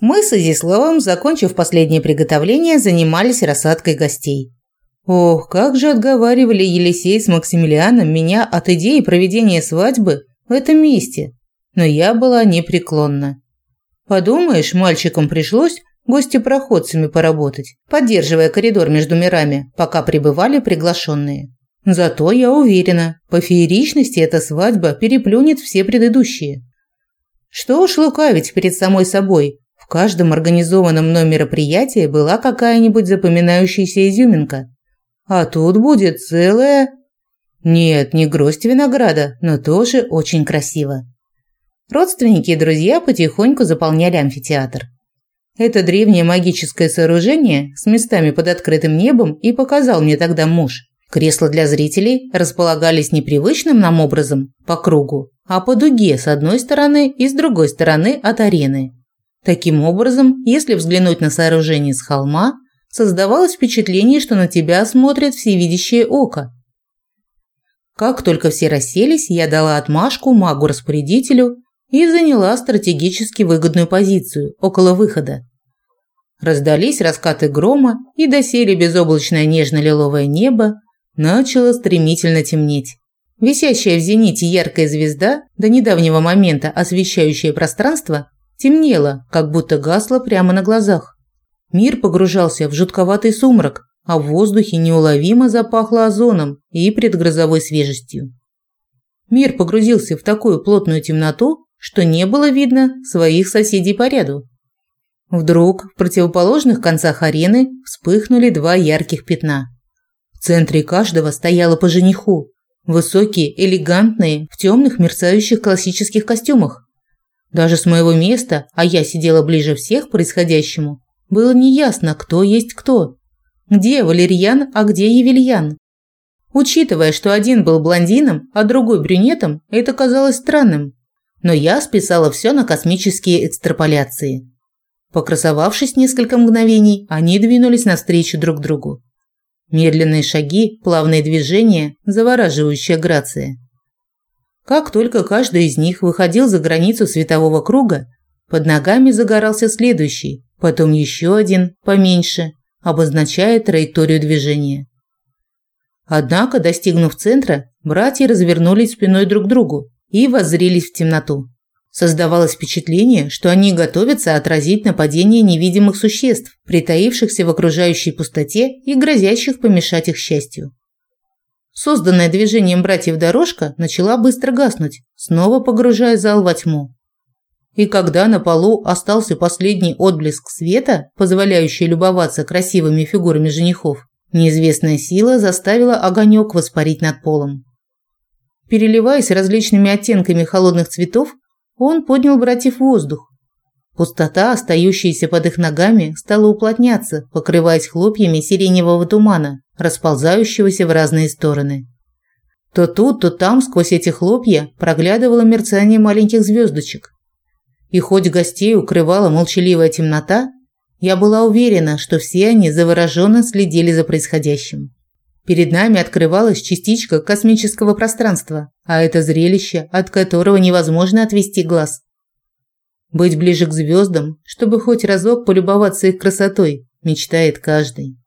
Мы с Изиславом, закончив последнее приготовление, занимались рассадкой гостей. Ох, как же отговаривали Елисей с Максимилианом меня от идеи проведения свадьбы в этом месте, но я была непреклонна. Подумаешь, мальчикам пришлось гостепроходцами поработать, поддерживая коридор между мирами, пока прибывали приглашенные. Зато я уверена, по фееричности эта свадьба переплюнет все предыдущие. Что уж лукавить перед самой собой, в каждом организованном мной мероприятии была какая-нибудь запоминающаяся изюминка. А тут будет целая... Нет, не гроздь винограда, но тоже очень красиво. Родственники и друзья потихоньку заполняли амфитеатр. Это древнее магическое сооружение с местами под открытым небом и показал мне тогда муж. Кресла для зрителей располагались непривычным нам образом по кругу, а по дуге с одной стороны и с другой стороны от арены. Таким образом, если взглянуть на сооружение с холма, создавалось впечатление, что на тебя смотрит всевидящее око. Как только все расселись, я дала отмашку магу-распорядителю и заняла стратегически выгодную позицию около выхода. Раздались раскаты грома, и доселе безоблачное нежно-лиловое небо начало стремительно темнеть. Висящая в зените яркая звезда, до недавнего момента освещающая пространство, темнела, как будто гасла прямо на глазах. Мир погружался в жутковатый сумрак, а в воздухе неуловимо запахло озоном и предгрозовой свежестью. Мир погрузился в такую плотную темноту, что не было видно своих соседей по ряду. Вдруг в противоположных концах арены вспыхнули два ярких пятна. В центре каждого стояло по жениху, высокие, элегантные, в темных мерцающих классических костюмах. Даже с моего места, а я сидела ближе всех к происходящему, было неясно, кто есть кто. Где Валерьян, а где Евельян. Учитывая, что один был блондином, а другой брюнетом, это казалось странным. Но я списала все на космические экстраполяции. Покрасовавшись несколько мгновений, они двинулись навстречу друг другу. Медленные шаги, плавные движения, завораживающая грация. Как только каждый из них выходил за границу светового круга, под ногами загорался следующий, потом еще один, поменьше, обозначая траекторию движения. Однако, достигнув центра, братья развернулись спиной друг к другу и воззрелись в темноту. Создавалось впечатление, что они готовятся отразить нападение невидимых существ, притаившихся в окружающей пустоте и грозящих помешать их счастью. Созданная движением братьев дорожка начала быстро гаснуть, снова погружая зал во тьму. И когда на полу остался последний отблеск света, позволяющий любоваться красивыми фигурами женихов, неизвестная сила заставила огонек воспарить над полом. Переливаясь различными оттенками холодных цветов, он поднял братьев в воздух. Пустота, остающаяся под их ногами, стала уплотняться, покрываясь хлопьями сиреневого тумана, расползающегося в разные стороны. То тут, то там сквозь эти хлопья проглядывало мерцание маленьких звездочек. И хоть гостей укрывала молчаливая темнота, я была уверена, что все они завороженно следили за происходящим. Перед нами открывалась частичка космического пространства, а это зрелище, от которого невозможно отвести глаз. Быть ближе к звездам, чтобы хоть разок полюбоваться их красотой, мечтает каждый.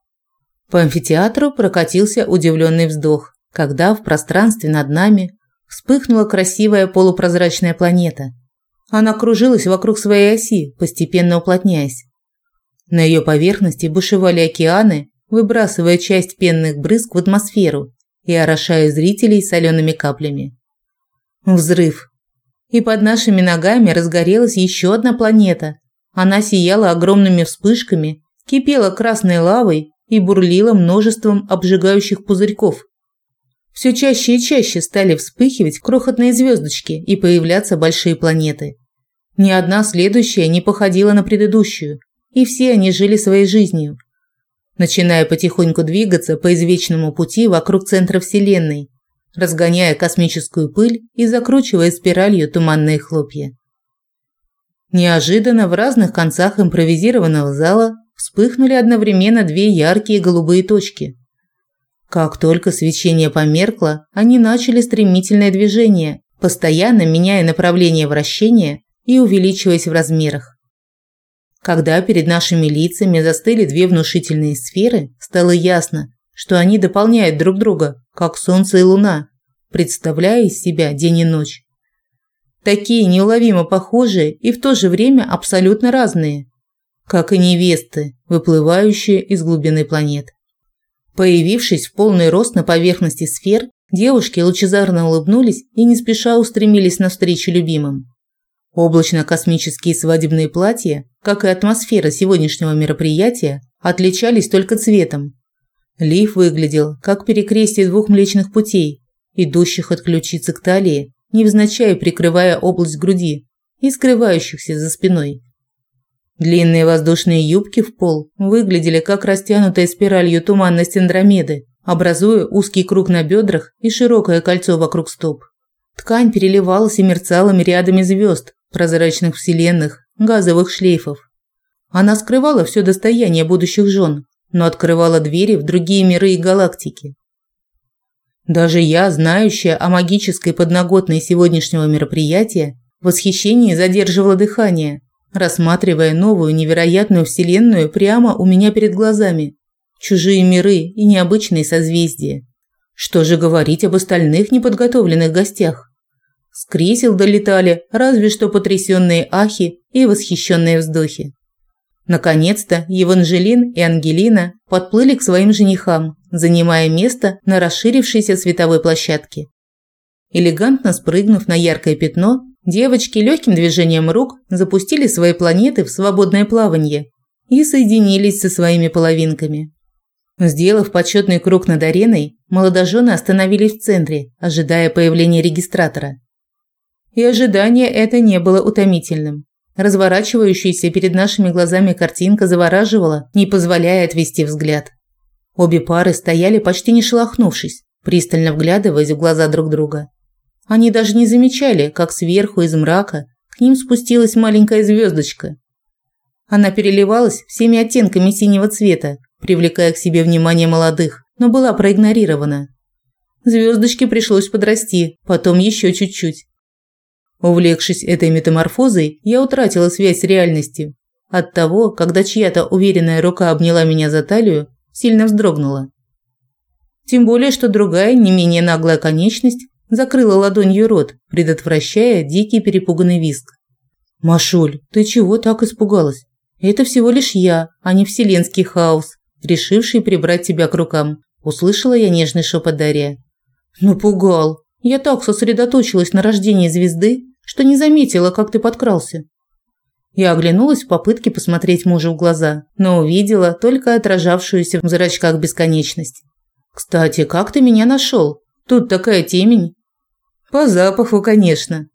По амфитеатру прокатился удивленный вздох, когда в пространстве над нами вспыхнула красивая полупрозрачная планета – она кружилась вокруг своей оси, постепенно уплотняясь. На ее поверхности бушевали океаны, выбрасывая часть пенных брызг в атмосферу и орошая зрителей солеными каплями. Взрыв. И под нашими ногами разгорелась еще одна планета. Она сияла огромными вспышками, кипела красной лавой и бурлила множеством обжигающих пузырьков. Все чаще и чаще стали вспыхивать крохотные звездочки и появляться большие планеты. Ни одна следующая не походила на предыдущую, и все они жили своей жизнью, начиная потихоньку двигаться по извечному пути вокруг центра Вселенной, разгоняя космическую пыль и закручивая спиралью туманные хлопья. Неожиданно в разных концах импровизированного зала вспыхнули одновременно две яркие голубые точки. Как только свечение померкло, они начали стремительное движение, постоянно меняя направление вращения и увеличиваясь в размерах. Когда перед нашими лицами застыли две внушительные сферы, стало ясно, что они дополняют друг друга, как солнце и луна, представляя из себя день и ночь. Такие неуловимо похожие и в то же время абсолютно разные, как и невесты, выплывающие из глубины планет. Появившись в полный рост на поверхности сфер, девушки лучезарно улыбнулись и не спеша устремились навстречу любимым. Облачно-космические свадебные платья, как и атмосфера сегодняшнего мероприятия, отличались только цветом. Лиф выглядел как перекрестие двух млечных путей, идущих от ключицы к талии, невзначай прикрывая область груди и скрывающихся за спиной. Длинные воздушные юбки в пол выглядели как растянутая спиралью туманность Андромеды, образуя узкий круг на бедрах и широкое кольцо вокруг стоп. Ткань переливалась и мерцала мириадами звезд, прозрачных вселенных, газовых шлейфов. Она скрывала все достояние будущих жен, но открывала двери в другие миры и галактики. Даже я, знающая о магической подноготной сегодняшнего мероприятия, в восхищении задерживала дыхание, рассматривая новую невероятную вселенную прямо у меня перед глазами. Чужие миры и необычные созвездия. Что же говорить об остальных неподготовленных гостях? С кресел долетали разве что потрясенные ахи и восхищенные вздохи. Наконец-то Евангелин и Ангелина подплыли к своим женихам, занимая место на расширившейся световой площадке. Элегантно спрыгнув на яркое пятно, девочки легким движением рук запустили свои планеты в свободное плавание и соединились со своими половинками. Сделав почетный круг над ареной, молодожены остановились в центре, ожидая появления регистратора. И ожидание это не было утомительным. Разворачивающаяся перед нашими глазами картинка завораживала, не позволяя отвести взгляд. Обе пары стояли почти не шелохнувшись, пристально вглядываясь в глаза друг друга. Они даже не замечали, как сверху из мрака к ним спустилась маленькая звездочка. Она переливалась всеми оттенками синего цвета, привлекая к себе внимание молодых, но была проигнорирована. Звездочке пришлось подрасти, потом еще чуть-чуть. Увлекшись этой метаморфозой, я утратила связь с реальностью. От того, когда чья-то уверенная рука обняла меня за талию, сильно вздрогнула. Тем более, что другая, не менее наглая конечность закрыла ладонью рот, предотвращая дикий перепуганный визг. «Машуль, ты чего так испугалась? Это всего лишь я, а не вселенский хаос, решивший прибрать тебя к рукам», – услышала я нежный шепот Дарья. «Напугал. Я так сосредоточилась на рождении звезды, что не заметила, как ты подкрался. Я оглянулась в попытке посмотреть мужу в глаза, но увидела только отражавшуюся в зрачках бесконечность. «Кстати, как ты меня нашел? Тут такая темень». «По запаху, конечно».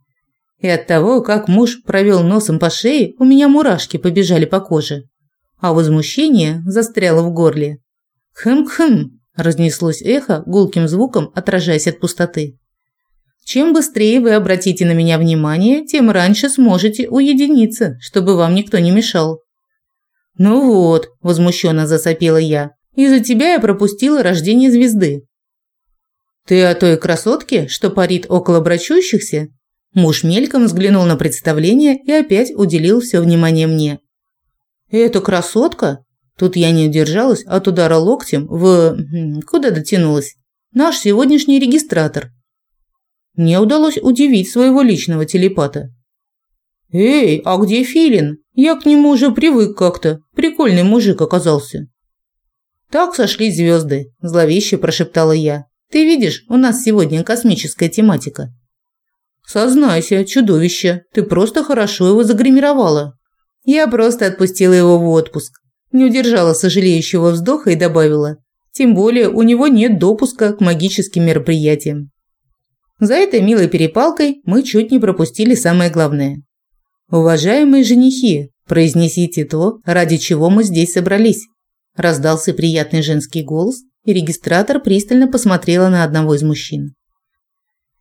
И от того, как муж провел носом по шее, у меня мурашки побежали по коже. А возмущение застряло в горле. «Хм-хм», – разнеслось эхо гулким звуком, отражаясь от пустоты. Чем быстрее вы обратите на меня внимание, тем раньше сможете уединиться, чтобы вам никто не мешал. Ну вот, возмущенно засопела я. Из-за тебя я пропустила рождение звезды. Ты о той красотке, что парит около брачущихся? Муж мельком взглянул на представление и опять уделил все внимание мне. «Это красотка?» Тут я не удержалась от удара локтем в... Куда дотянулась? Наш сегодняшний регистратор. Мне удалось удивить своего личного телепата. «Эй, а где Филин? Я к нему уже привык как-то. Прикольный мужик оказался». «Так сошли звезды», – зловеще прошептала я. «Ты видишь, у нас сегодня космическая тематика». «Сознайся, чудовище, ты просто хорошо его загримировала». Я просто отпустила его в отпуск. Не удержала сожалеющего вздоха и добавила. Тем более у него нет допуска к магическим мероприятиям. За этой милой перепалкой мы чуть не пропустили самое главное. «Уважаемые женихи, произнесите то, ради чего мы здесь собрались», – раздался приятный женский голос, и регистратор пристально посмотрела на одного из мужчин.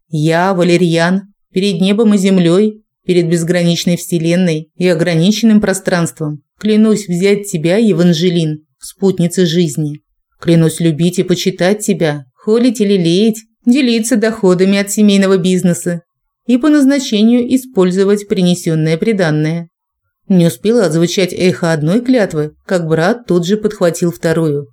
«Я, Валерьян, перед небом и землей, перед безграничной вселенной и ограниченным пространством, клянусь взять тебя, Евангелин, спутницы жизни. Клянусь любить и почитать тебя, холить и лелеять, делиться доходами от семейного бизнеса и по назначению использовать принесенное приданное. Не успела отзвучать эхо одной клятвы, как брат тут же подхватил вторую.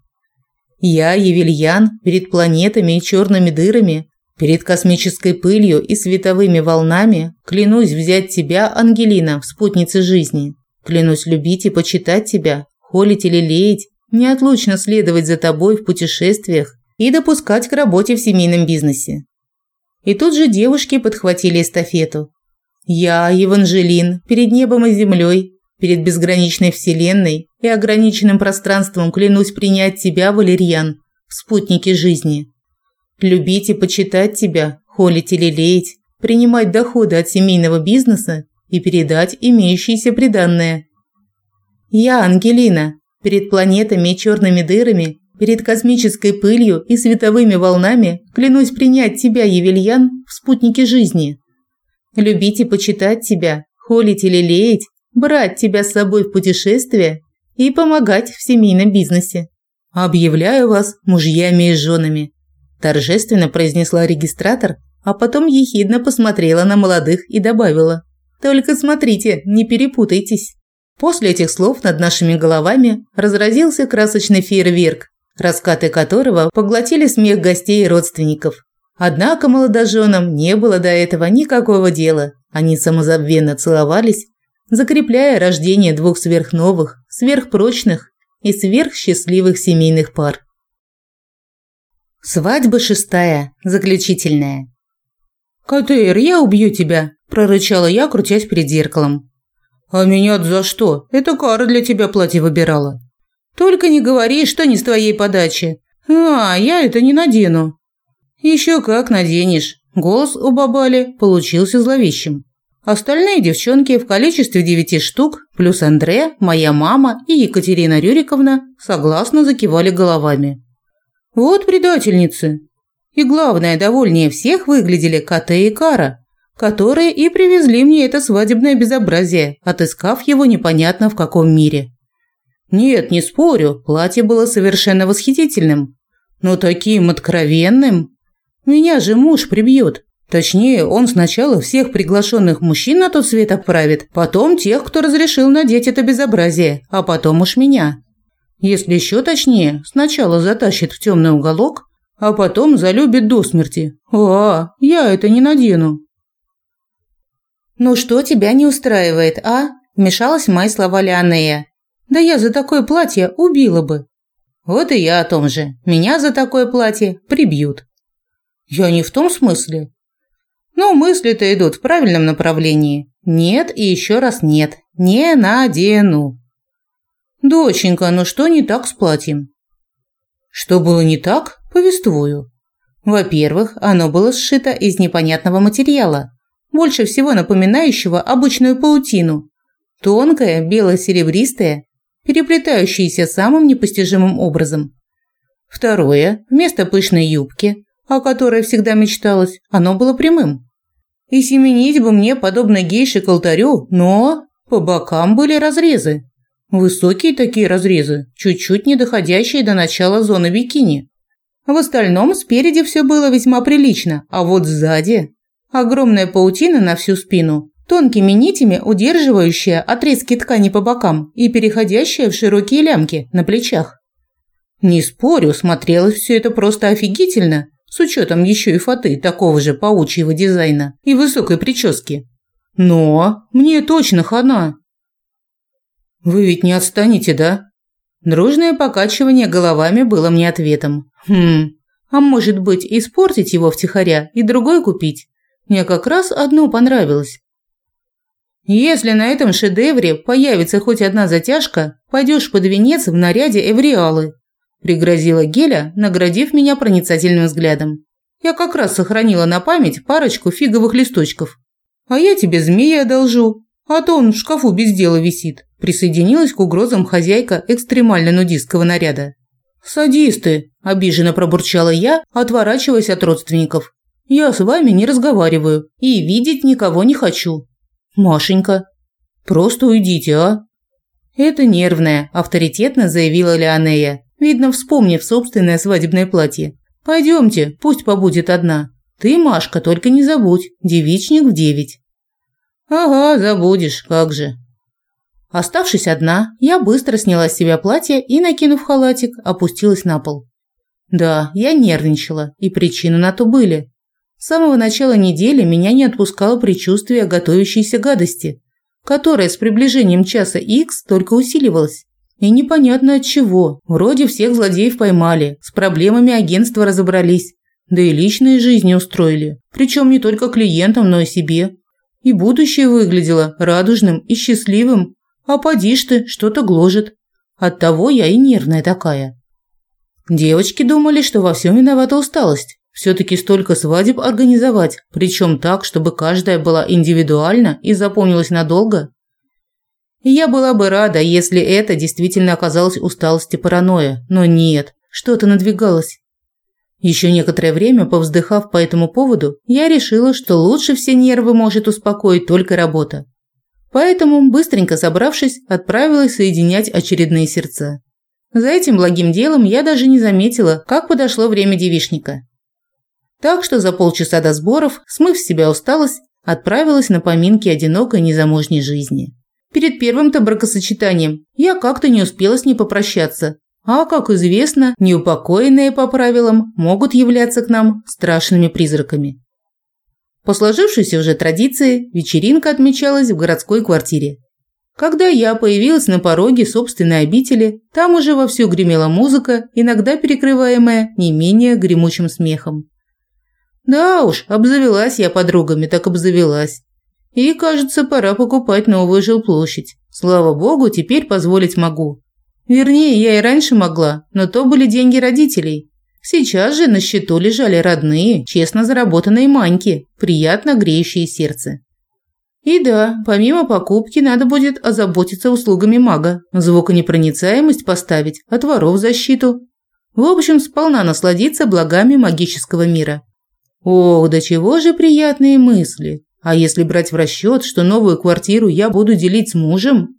Я, Евельян, перед планетами и черными дырами, перед космической пылью и световыми волнами, клянусь взять тебя, Ангелина, в спутнице жизни. Клянусь любить и почитать тебя, холить или лелеять, неотлучно следовать за тобой в путешествиях и допускать к работе в семейном бизнесе. И тут же девушки подхватили эстафету. Я, Еванжелин, перед небом и землей, перед безграничной вселенной и ограниченным пространством клянусь принять тебя, Валерьян, в спутнике жизни. Любить и почитать тебя, холить и лелеять, принимать доходы от семейного бизнеса и передать имеющиеся приданное. Я, Ангелина, перед планетами и черными дырами, перед космической пылью и световыми волнами клянусь принять тебя, Евельян, в спутнике жизни. Любить и почитать тебя, холить и лелеять, брать тебя с собой в путешествие и помогать в семейном бизнесе. Объявляю вас мужьями и женами, торжественно произнесла регистратор, а потом ехидно посмотрела на молодых и добавила: только смотрите, не перепутайтесь. После этих слов над нашими головами разразился красочный фейерверк, раскаты которого поглотили смех гостей и родственников. Однако молодоженам не было до этого никакого дела. Они самозабвенно целовались, закрепляя рождение двух сверхновых, сверхпрочных и сверхсчастливых семейных пар. Свадьба шестая, заключительная. «Катейр, я убью тебя!» – прорычала я, крутясь перед зеркалом. «А меня за что? Это Кара для тебя платье выбирала». «Только не говори, что не с твоей подачи. А, я это не надену». «Еще как наденешь». Голос у Бабали получился зловещим. Остальные девчонки в количестве девяти штук, плюс Андре, моя мама и Екатерина Рюриковна, согласно закивали головами. «Вот предательницы. И главное, довольнее всех выглядели Кате и Кара, которые и привезли мне это свадебное безобразие, отыскав его непонятно в каком мире. Нет, не спорю, платье было совершенно восхитительным, но таким откровенным. Меня же муж прибьет. Точнее, он сначала всех приглашенных мужчин на тот свет отправит, потом тех, кто разрешил надеть это безобразие, а потом уж меня. Если еще точнее, сначала затащит в темный уголок, а потом залюбит до смерти. А, я это не надену. Ну что тебя не устраивает, а? Вмешалась в мои слова Леонея. Да я за такое платье убила бы. Вот и я о том же. Меня за такое платье прибьют. Я не в том смысле. Но мысли-то идут в правильном направлении. Нет и еще раз нет. Не надену. Доченька, ну что не так с платьем? Что было не так? Повествую. Во-первых, оно было сшито из непонятного материала, больше всего напоминающего обычную паутину. Тонкое, бело-серебристое, переплетающееся самым непостижимым образом. Второе, вместо пышной юбки, о которой всегда мечталось, оно было прямым. И семенить бы мне подобно гейше к алтарю, но по бокам были разрезы. Высокие такие разрезы, чуть-чуть не доходящие до начала зоны бикини. В остальном спереди все было весьма прилично, а вот сзади огромная паутина на всю спину, тонкими нитями удерживающая отрезки ткани по бокам и переходящая в широкие лямки на плечах. Не спорю, смотрелось все это просто офигительно, с учетом еще и фаты такого же паучьего дизайна и высокой прически. Но мне точно хана. Вы ведь не отстанете, да? Дружное покачивание головами было мне ответом. Хм, а может быть, испортить его втихаря и другой купить? Мне как раз одно понравилось. Если на этом шедевре появится хоть одна затяжка, пойдешь под венец в наряде эвриалы, пригрозила Геля, наградив меня проницательным взглядом. Я как раз сохранила на память парочку фиговых листочков. А я тебе змея одолжу, а то он в шкафу без дела висит. Присоединилась к угрозам хозяйка экстремально-нудистского наряда. «Садисты!» – обиженно пробурчала я, отворачиваясь от родственников. «Я с вами не разговариваю и видеть никого не хочу». «Машенька, просто уйдите, а?» «Это нервная», – авторитетно заявила Леонея, видно, вспомнив собственное свадебное платье. «Пойдемте, пусть побудет одна. Ты, Машка, только не забудь, девичник в девять». «Ага, забудешь, как же». Оставшись одна, я быстро сняла с себя платье и, накинув халатик, опустилась на пол. Да, я нервничала, и причины на то были. С самого начала недели меня не отпускало предчувствие готовящейся гадости, которая с приближением часа X только усиливалась. И непонятно от чего. Вроде всех злодеев поймали, с проблемами агентства разобрались, да и личные жизни устроили. Причем не только клиентам, но и себе. И будущее выглядело радужным и счастливым, а поди ж ты, что-то гложет. Оттого я и нервная такая. Девочки думали, что во всем виновата усталость. Все-таки столько свадеб организовать, причем так, чтобы каждая была индивидуальна и запомнилась надолго. Я была бы рада, если это действительно оказалось усталость и паранойя, но нет, что-то надвигалось. Еще некоторое время повздыхав по этому поводу, я решила, что лучше все нервы может успокоить только работа. Поэтому, быстренько собравшись, отправилась соединять очередные сердца. За этим благим делом я даже не заметила, как подошло время девишника. Так что за полчаса до сборов, смыв с себя усталость, отправилась на поминки одинокой незамужней жизни. Перед первым-то бракосочетанием я как-то не успела с ней попрощаться, а, как известно, неупокоенные по правилам могут являться к нам страшными призраками. По сложившейся уже традиции, вечеринка отмечалась в городской квартире. Когда я появилась на пороге собственной обители, там уже вовсю гремела музыка, иногда перекрываемая не менее гремучим смехом. Да уж, обзавелась я подругами, так обзавелась. И, кажется, пора покупать новую жилплощадь. Слава богу, теперь позволить могу. Вернее, я и раньше могла, но то были деньги родителей, Сейчас же на счету лежали родные, честно заработанные маньки, приятно греющие сердце. И да, помимо покупки надо будет озаботиться услугами мага, звуконепроницаемость поставить, от воров защиту. В общем, сполна насладиться благами магического мира. Ох, до чего же приятные мысли. А если брать в расчет, что новую квартиру я буду делить с мужем,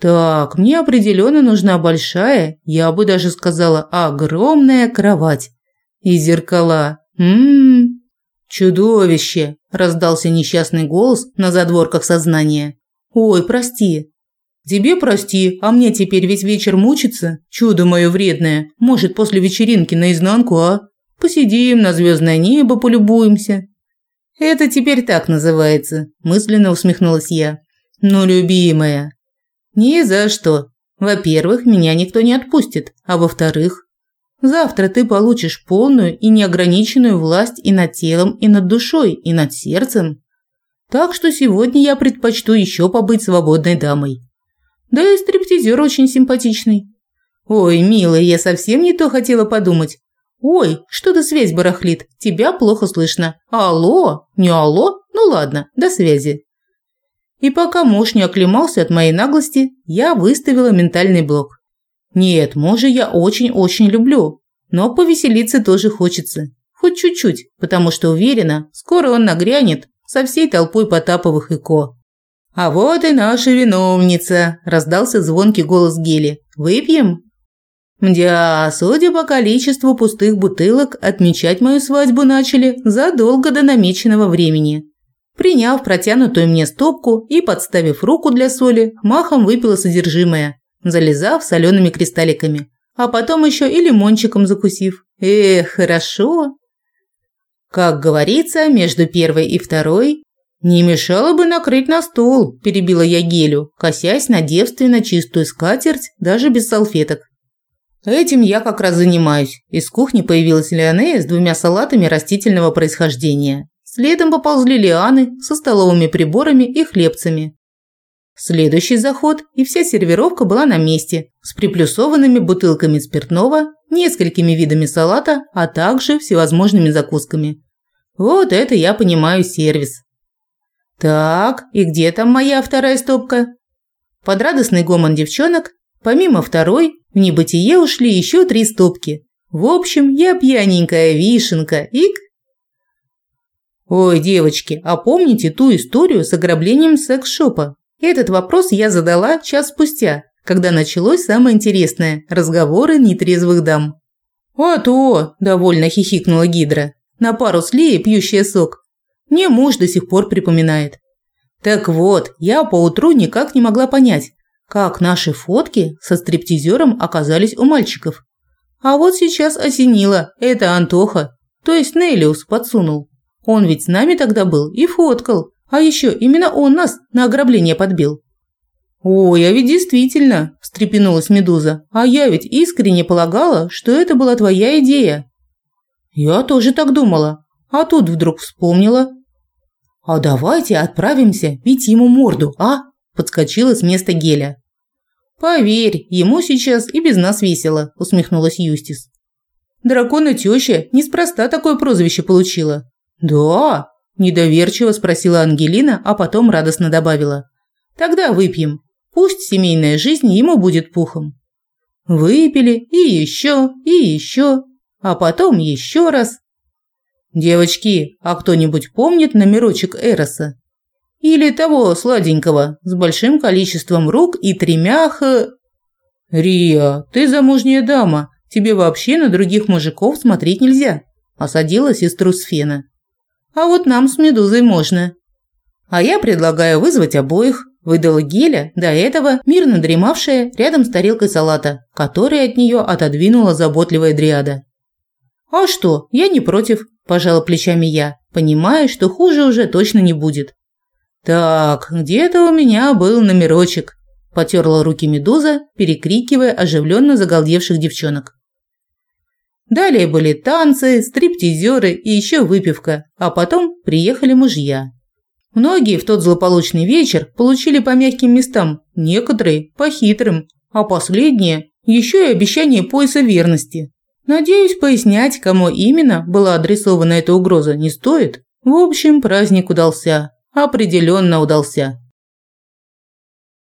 так, мне определенно нужна большая, я бы даже сказала, огромная кровать. И зеркала. Ммм, чудовище, раздался несчастный голос на задворках сознания. Ой, прости. Тебе прости, а мне теперь весь вечер мучиться? Чудо мое вредное. Может, после вечеринки наизнанку, а? Посидим, на звездное небо полюбуемся. Это теперь так называется, мысленно усмехнулась я. Ну, любимая, ни за что. Во-первых, меня никто не отпустит, а во-вторых, завтра ты получишь полную и неограниченную власть и над телом, и над душой, и над сердцем. Так что сегодня я предпочту еще побыть свободной дамой. Да и стриптизер очень симпатичный. Ой, милая, я совсем не то хотела подумать. Ой, что-то связь барахлит, тебя плохо слышно. Алло? Не алло? Ну ладно, до связи. И пока муж не оклемался от моей наглости, я выставила ментальный блок. Нет, мужа я очень-очень люблю, но повеселиться тоже хочется. Хоть чуть-чуть, потому что уверена, скоро он нагрянет со всей толпой Потаповых и Ко. «А вот и наша виновница!» – раздался звонкий голос Гели. «Выпьем?» Мдя, судя по количеству пустых бутылок, отмечать мою свадьбу начали задолго до намеченного времени. Приняв протянутую мне стопку и подставив руку для соли, махом выпила содержимое, залезав солеными кристалликами, а потом еще и лимончиком закусив. Эх, хорошо. Как говорится, между первой и второй не мешало бы накрыть на стол, перебила я Гелю, косясь на девственно чистую скатерть, даже без салфеток. Этим я как раз занимаюсь. Из кухни появилась Леонея с двумя салатами растительного происхождения. Следом поползли лианы со столовыми приборами и хлебцами. Следующий заход, и вся сервировка была на месте, с приплюсованными бутылками спиртного, несколькими видами салата, а также всевозможными закусками. Вот это я понимаю сервис. Так, и где там моя вторая стопка? Под радостный гомон девчонок, помимо второй, в небытие ушли еще три стопки. В общем, я пьяненькая вишенка, ик, Ой, девочки, а помните ту историю с ограблением секс-шопа? Этот вопрос я задала час спустя, когда началось самое интересное – разговоры нетрезвых дам. «А то!» – довольно хихикнула Гидра. На пару с пьющая сок. Мне муж до сих пор припоминает. Так вот, я поутру никак не могла понять, как наши фотки со стриптизером оказались у мальчиков. А вот сейчас осенило, это Антоха, то есть Нелиус подсунул. Он ведь с нами тогда был и фоткал, а еще именно он нас на ограбление подбил. «Ой, а ведь действительно», – встрепенулась Медуза, – «а я ведь искренне полагала, что это была твоя идея». «Я тоже так думала, а тут вдруг вспомнила». «А давайте отправимся бить ему морду, а?» – подскочила с места Геля. «Поверь, ему сейчас и без нас весело», – усмехнулась Юстис. «Дракона теща неспроста такое прозвище получила». «Да?» – недоверчиво спросила Ангелина, а потом радостно добавила. «Тогда выпьем. Пусть семейная жизнь ему будет пухом». Выпили и еще, и еще, а потом еще раз. «Девочки, а кто-нибудь помнит номерочек Эроса?» Или того сладенького, с большим количеством рук и тремя х... «Рия, ты замужняя дама, тебе вообще на других мужиков смотреть нельзя», – осадила сестру Сфена. «А вот нам с Медузой можно». «А я предлагаю вызвать обоих», – выдала Геля, до этого мирно дремавшая рядом с тарелкой салата, который от нее отодвинула заботливая дриада. «А что, я не против», – пожала плечами я, понимая, что хуже уже точно не будет. «Так, где-то у меня был номерочек», – потерла руки Медуза, перекрикивая оживленно загалдевших девчонок. Далее были танцы, стриптизеры и еще выпивка, а потом приехали мужья. Многие в тот злополучный вечер получили по мягким местам, некоторые – по хитрым, а последние – еще и обещание пояса верности. Надеюсь, пояснять, кому именно была адресована эта угроза, не стоит. В общем, праздник удался определенно удался.